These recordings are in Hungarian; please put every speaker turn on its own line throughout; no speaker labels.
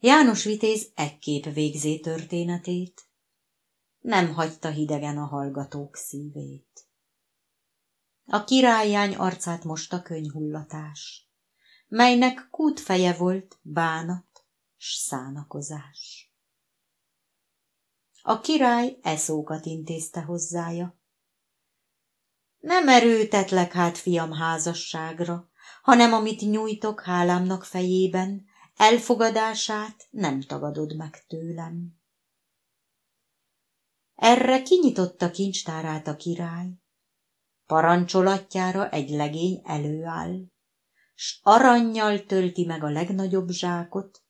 János Vitéz ekképp végzé történetét, nem hagyta hidegen a hallgatók szívét. A királyány arcát most a könyhullatás, melynek kútfeje volt bánat s szánakozás. A király eszókat intézte hozzája. Nem erőtetlek hát, fiam, házasságra, hanem amit nyújtok hálámnak fejében, elfogadását nem tagadod meg tőlem. Erre kinyitotta kincstárát a király, parancsolatjára egy legény előáll, s arannyal tölti meg a legnagyobb zsákot,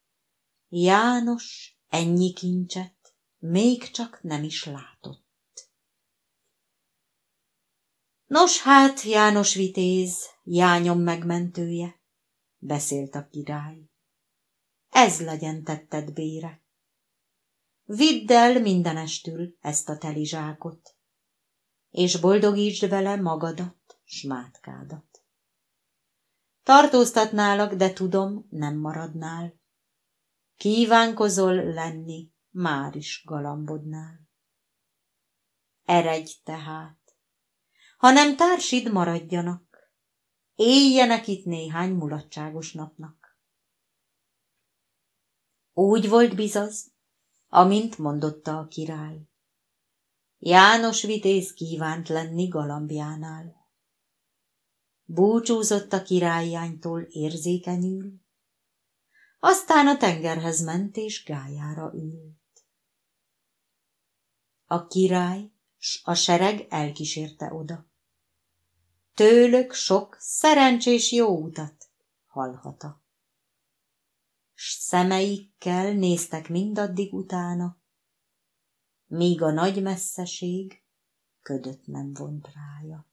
János ennyi kincset még csak nem is látott. Nos hát, János vitéz, jányom megmentője, beszélt a király. Ez legyen tetted bére. Vidd el mindenestül ezt a teli zsákot, és boldogítsd vele magadat, s mátkádat. Tartóztatnálak, de tudom, nem maradnál. Kívánkozol lenni, már is galambodnál. Eredj tehát, hanem társid maradjanak, éljenek itt néhány mulatságos napnak. Úgy volt bizaz, amint mondotta a király. János vitéz kívánt lenni galambjánál. Búcsúzott a királyjánytól érzékenyül, aztán a tengerhez ment és gájára ült. A király s a sereg elkísérte oda. Tőlök sok szerencsés jó utat hallhata szemeikkel néztek mindaddig utána, míg a nagy messzeség ködöt nem vont rája.